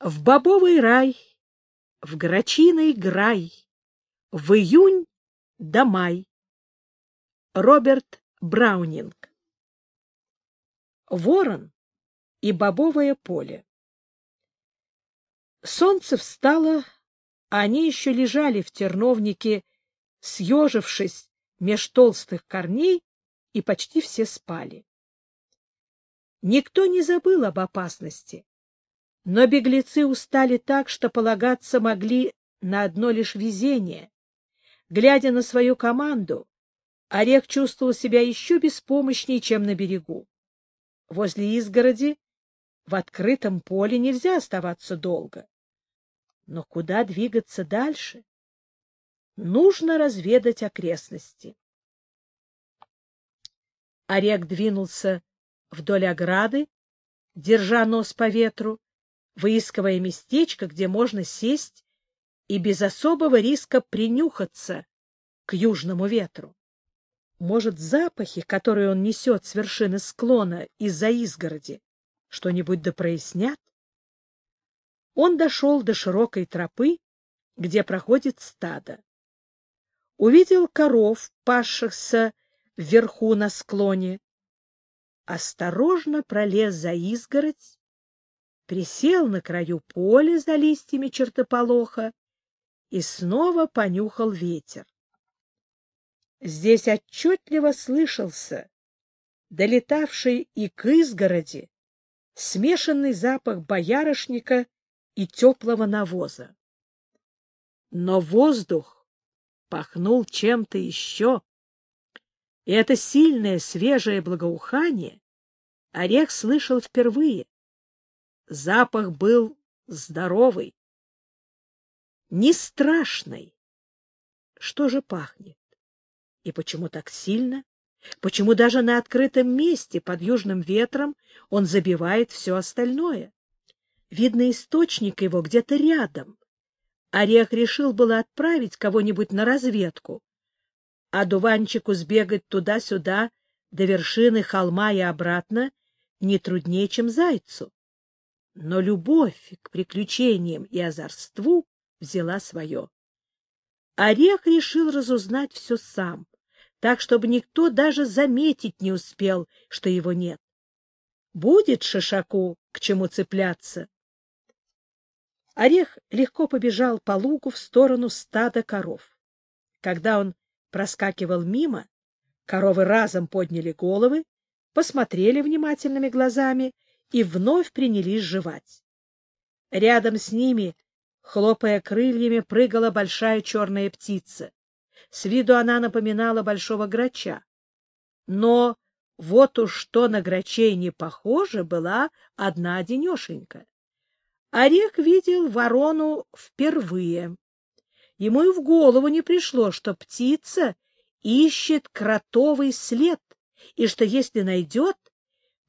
В бобовый рай, в грачиный грай, в июнь до май. Роберт Браунинг Ворон и бобовое поле Солнце встало, а они еще лежали в терновнике, съежившись меж толстых корней, и почти все спали. Никто не забыл об опасности, но беглецы устали так, что полагаться могли на одно лишь везение. Глядя на свою команду, Орех чувствовал себя еще беспомощнее, чем на берегу. Возле изгороди в открытом поле нельзя оставаться долго. Но куда двигаться дальше? Нужно разведать окрестности. Орех двинулся вдоль ограды, держа нос по ветру, выискивая местечко, где можно сесть и без особого риска принюхаться к южному ветру. Может, запахи, которые он несет с вершины склона из-за изгороди, что-нибудь да прояснят? Он дошел до широкой тропы, где проходит стадо. Увидел коров, пасшихся вверху на склоне, осторожно пролез за изгородь, присел на краю поля за листьями чертополоха и снова понюхал ветер. Здесь отчетливо слышался долетавший и к изгороди смешанный запах боярышника и теплого навоза. Но воздух пахнул чем-то еще, и это сильное свежее благоухание Орех слышал впервые. Запах был здоровый, не страшный. Что же пахнет? И почему так сильно? Почему даже на открытом месте под южным ветром он забивает все остальное? Видно, источник его где-то рядом. Орех решил было отправить кого-нибудь на разведку, а дуванчику сбегать туда-сюда до вершины холма и обратно не труднее, чем зайцу. Но любовь к приключениям и озорству взяла свое. Орех решил разузнать все сам, так, чтобы никто даже заметить не успел, что его нет. Будет шишаку к чему цепляться. Орех легко побежал по лугу в сторону стада коров. Когда он проскакивал мимо, коровы разом подняли головы, посмотрели внимательными глазами и вновь принялись жевать. Рядом с ними, хлопая крыльями, прыгала большая черная птица. С виду она напоминала большого грача. Но вот уж что на грачей не похоже, была одна одинешенька. Орех видел ворону впервые. Ему и в голову не пришло, что птица ищет кротовый след, и что, если найдет,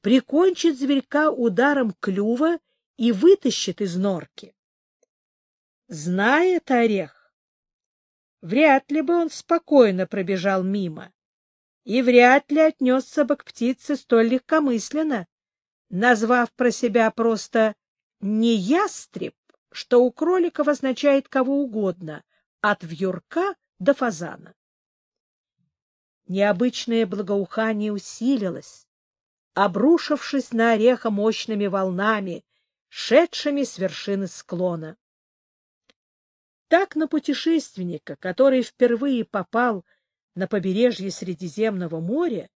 прикончит зверька ударом клюва и вытащит из норки. Знает орех, вряд ли бы он спокойно пробежал мимо, и вряд ли отнесся бы к птице столь легкомысленно, назвав про себя просто «не ястреб», что у кроликов означает кого угодно, от вьюрка до фазана. Необычное благоухание усилилось, обрушившись на ореха мощными волнами, шедшими с вершины склона. Так на путешественника, который впервые попал на побережье Средиземного моря,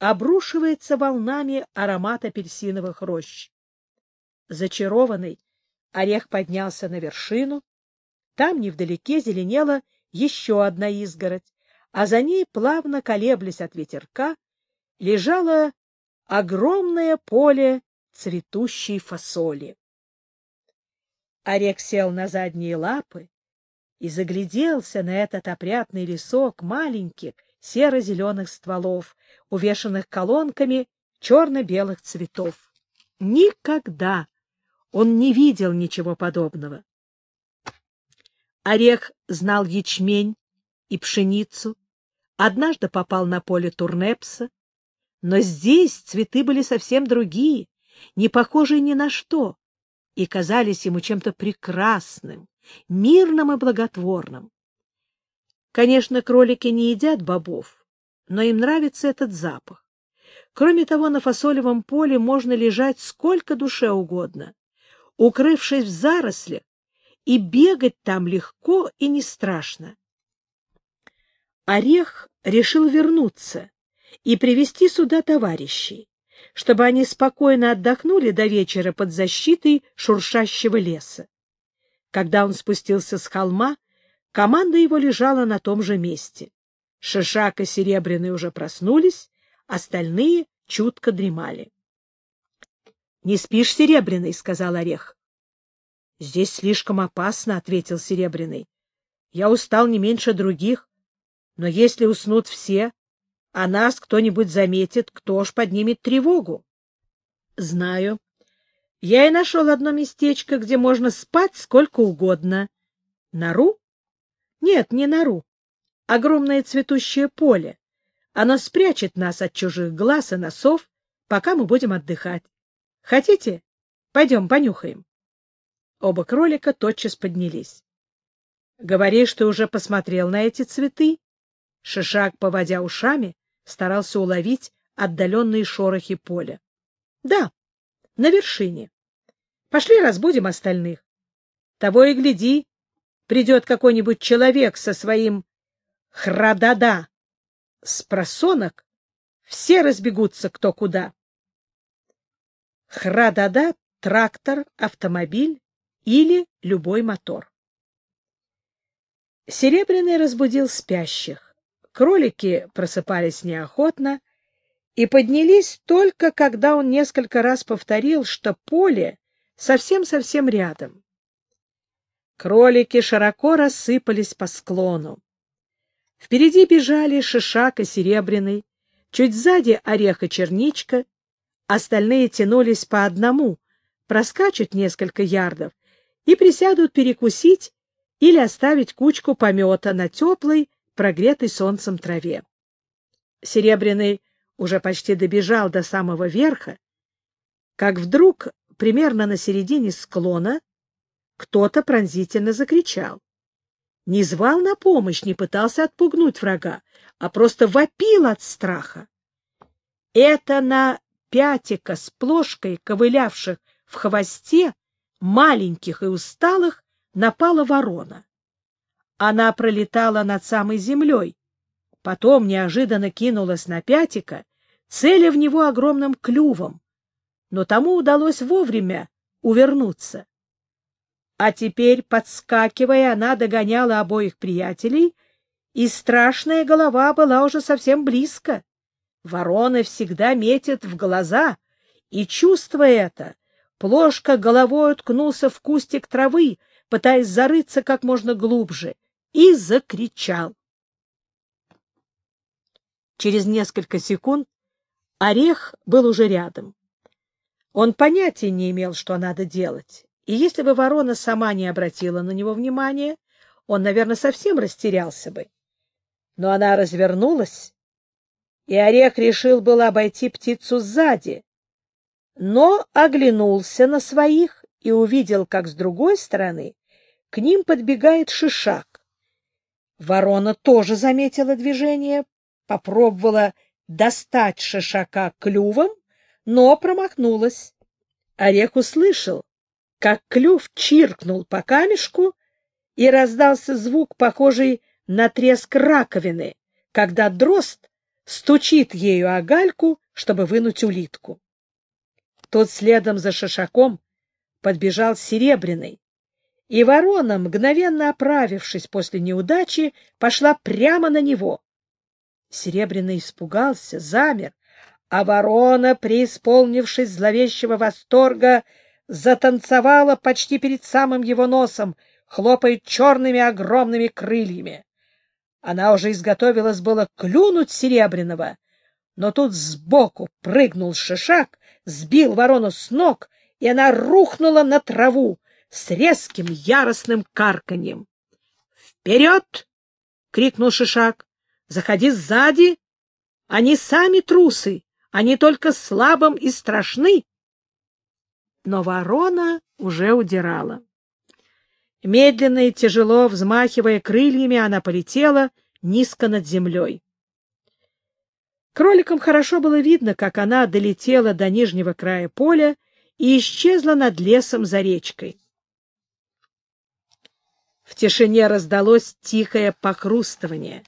обрушивается волнами аромат апельсиновых рощ. Зачарованный, орех поднялся на вершину, там невдалеке зеленела еще одна изгородь, а за ней, плавно колеблясь от ветерка, лежало огромное поле цветущей фасоли. Орех сел на задние лапы и загляделся на этот опрятный лесок маленьких серо-зеленых стволов, увешанных колонками черно-белых цветов. Никогда он не видел ничего подобного. Орех знал ячмень и пшеницу, однажды попал на поле турнепса, но здесь цветы были совсем другие, не похожие ни на что. и казались ему чем-то прекрасным, мирным и благотворным. Конечно, кролики не едят бобов, но им нравится этот запах. Кроме того, на фасолевом поле можно лежать сколько душе угодно, укрывшись в зарослях, и бегать там легко и не страшно. Орех решил вернуться и привести сюда товарищей, чтобы они спокойно отдохнули до вечера под защитой шуршащего леса. Когда он спустился с холма, команда его лежала на том же месте. Шишак и Серебряный уже проснулись, остальные чутко дремали. — Не спишь, Серебряный? — сказал Орех. — Здесь слишком опасно, — ответил Серебряный. — Я устал не меньше других, но если уснут все, а нас кто-нибудь заметит, кто ж поднимет тревогу? — Знаю. Я и нашел одно местечко, где можно спать сколько угодно. — Нору? — Нет, не нору. Огромное цветущее поле. Оно спрячет нас от чужих глаз и носов, пока мы будем отдыхать. Хотите? Пойдем понюхаем. Оба кролика тотчас поднялись. — Говоришь, ты уже посмотрел на эти цветы? Шишак, поводя ушами, старался уловить отдаленные шорохи поля. — Да, на вершине. Пошли разбудим остальных. Того и гляди, придет какой-нибудь человек со своим храдада. С просонок все разбегутся кто куда. Храдада — трактор, автомобиль или любой мотор. Серебряный разбудил спящих. Кролики просыпались неохотно и поднялись только, когда он несколько раз повторил, что поле совсем-совсем рядом. Кролики широко рассыпались по склону. Впереди бежали Шишак и Серебряный, чуть сзади Орех и Черничка, остальные тянулись по одному, проскачут несколько ярдов и присядут перекусить или оставить кучку помета на теплой, прогретой солнцем траве. Серебряный уже почти добежал до самого верха, как вдруг, примерно на середине склона, кто-то пронзительно закричал. Не звал на помощь, не пытался отпугнуть врага, а просто вопил от страха. Это на пятика с плошкой, ковылявших в хвосте, маленьких и усталых, напала ворона. Она пролетала над самой землей, потом неожиданно кинулась на пятика, целя в него огромным клювом, но тому удалось вовремя увернуться. А теперь, подскакивая, она догоняла обоих приятелей, и страшная голова была уже совсем близко. Вороны всегда метят в глаза, и, чувствуя это, Плошка головой уткнулся в кустик травы, пытаясь зарыться как можно глубже — и закричал. Через несколько секунд Орех был уже рядом. Он понятия не имел, что надо делать, и если бы ворона сама не обратила на него внимания, он, наверное, совсем растерялся бы. Но она развернулась, и Орех решил было обойти птицу сзади, но оглянулся на своих и увидел, как с другой стороны к ним подбегает шишак. Ворона тоже заметила движение, попробовала достать шишака клювом, но промахнулась. Орех услышал, как клюв чиркнул по камешку, и раздался звук, похожий на треск раковины, когда дрозд стучит ею о гальку, чтобы вынуть улитку. Тот следом за шишаком подбежал серебряный, и ворона, мгновенно оправившись после неудачи, пошла прямо на него. Серебряный испугался, замер, а ворона, преисполнившись зловещего восторга, затанцевала почти перед самым его носом, хлопая черными огромными крыльями. Она уже изготовилась было клюнуть Серебряного, но тут сбоку прыгнул шишак, сбил ворону с ног, и она рухнула на траву, с резким яростным карканьем. «Вперед!» — крикнул Шишак. «Заходи сзади! Они сами трусы, они только слабым и страшны!» Но ворона уже удирала. Медленно и тяжело, взмахивая крыльями, она полетела низко над землей. Кроликам хорошо было видно, как она долетела до нижнего края поля и исчезла над лесом за речкой. В тишине раздалось тихое похрустывание.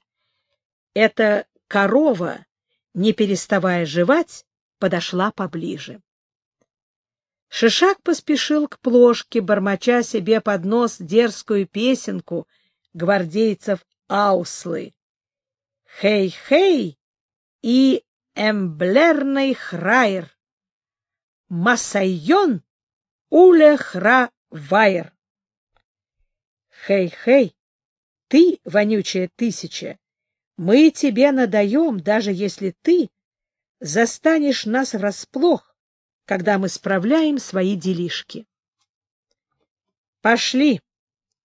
Эта корова, не переставая жевать, подошла поближе. Шишак поспешил к плошке, бормоча себе под нос дерзкую песенку гвардейцев Ауслы. «Хей-хей!» и «Эмблерный храйер!» «Масайон уле хра вайер!» «Хей-хей! Ты, вонючая тысяча, мы тебе надаем, даже если ты застанешь нас врасплох, когда мы справляем свои делишки. — Пошли,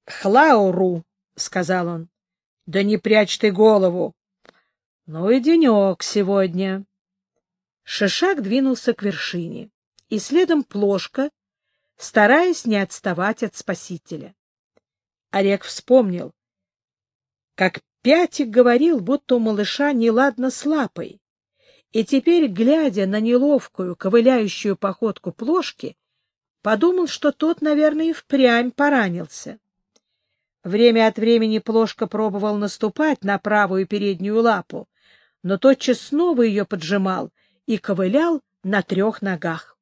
хлауру, — сказал он. — Да не прячь ты голову. Ну и денек сегодня. Шишак двинулся к вершине, и следом плошка, стараясь не отставать от спасителя. Олег вспомнил, как Пятик говорил, будто у малыша неладно с лапой, и теперь, глядя на неловкую, ковыляющую походку плошки, подумал, что тот, наверное, и впрямь поранился. Время от времени плошка пробовал наступать на правую переднюю лапу, но тотчас снова ее поджимал и ковылял на трех ногах.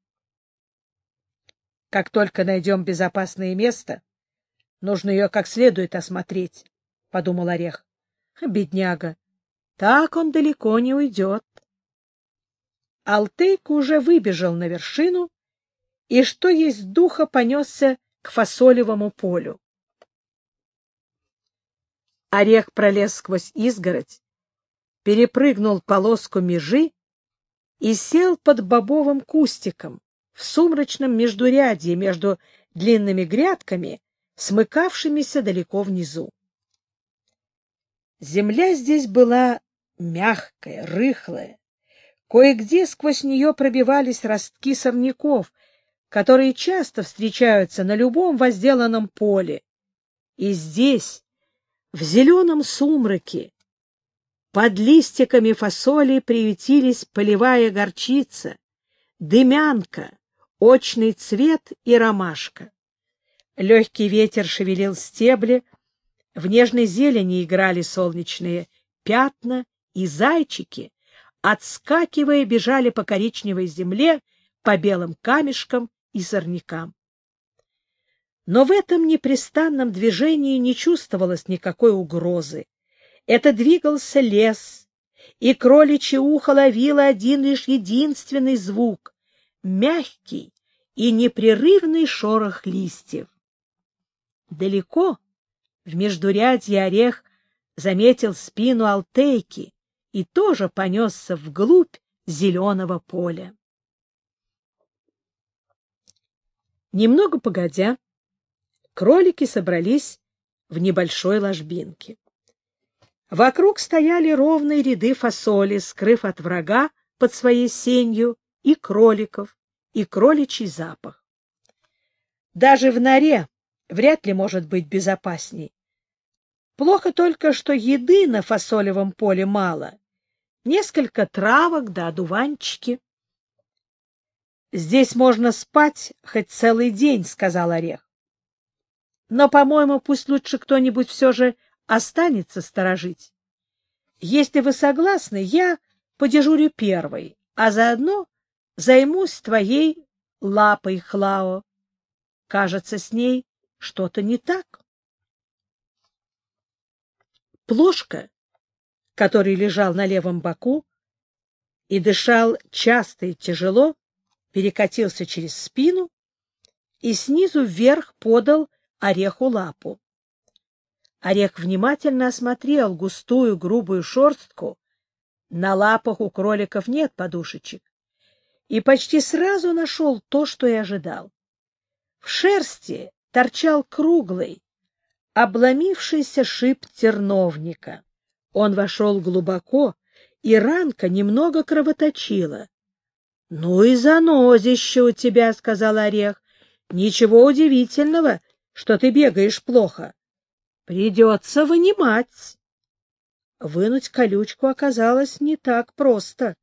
Как только найдем безопасное место, нужно ее как следует осмотреть, — подумал Орех. Бедняга, так он далеко не уйдет. Алтейка уже выбежал на вершину и, что есть духа, понесся к фасолевому полю. Орех пролез сквозь изгородь, перепрыгнул полоску межи и сел под бобовым кустиком в сумрачном междурядье между длинными грядками, смыкавшимися далеко внизу. Земля здесь была мягкая, рыхлая, Кое-где сквозь нее пробивались ростки сорняков, которые часто встречаются на любом возделанном поле. И здесь, в зеленом сумраке, под листиками фасоли приютились полевая горчица, дымянка, очный цвет и ромашка. Легкий ветер шевелил стебли, в нежной зелени играли солнечные пятна и зайчики, отскакивая, бежали по коричневой земле, по белым камешкам и сорнякам. Но в этом непрестанном движении не чувствовалось никакой угрозы. Это двигался лес, и кроличье ухо ловило один лишь единственный звук — мягкий и непрерывный шорох листьев. Далеко, в междурядье орех, заметил спину алтейки, и тоже понесся вглубь зеленого поля. Немного погодя, кролики собрались в небольшой ложбинке. Вокруг стояли ровные ряды фасоли, скрыв от врага под своей сенью и кроликов, и кроличий запах. Даже в норе вряд ли может быть безопасней. Плохо только, что еды на фасолевом поле мало, несколько травок да одуванчики. — Здесь можно спать хоть целый день, — сказал Орех. — Но, по-моему, пусть лучше кто-нибудь все же останется сторожить. Если вы согласны, я подежурю первой, а заодно займусь твоей лапой, Хлао. Кажется, с ней что-то не так. Плошка который лежал на левом боку и дышал часто и тяжело, перекатился через спину и снизу вверх подал ореху лапу. Орех внимательно осмотрел густую грубую шерстку. На лапах у кроликов нет подушечек. И почти сразу нашел то, что и ожидал. В шерсти торчал круглый, обломившийся шип терновника. Он вошел глубоко, и ранка немного кровоточила. — Ну и занозище у тебя, — сказал Орех. — Ничего удивительного, что ты бегаешь плохо. Придется вынимать. Вынуть колючку оказалось не так просто.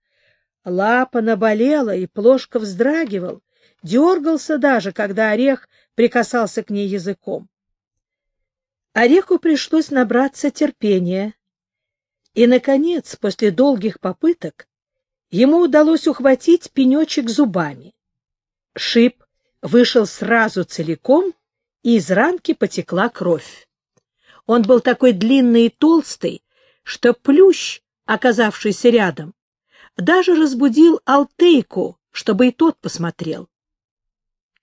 Лапа наболела, и плошка вздрагивал, дергался даже, когда орех прикасался к ней языком. Ореху пришлось набраться терпения. И, наконец, после долгих попыток, ему удалось ухватить пенечек зубами. Шип вышел сразу целиком, и из ранки потекла кровь. Он был такой длинный и толстый, что плющ, оказавшийся рядом, даже разбудил Алтейку, чтобы и тот посмотрел.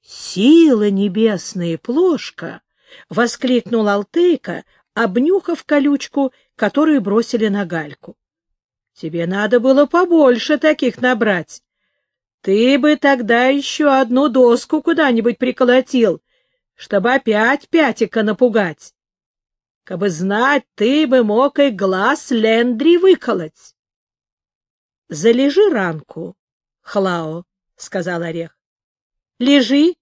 «Сила небесная, плошка!» — воскликнул Алтейка, обнюхав колючку, которую бросили на гальку. — Тебе надо было побольше таких набрать. Ты бы тогда еще одну доску куда-нибудь приколотил, чтобы опять пятика напугать. Кабы знать, ты бы мог и глаз Лендри выколоть. — Залежи ранку, Хлао, — сказал Орех. — Лежи,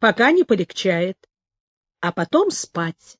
пока не полегчает, а потом спать.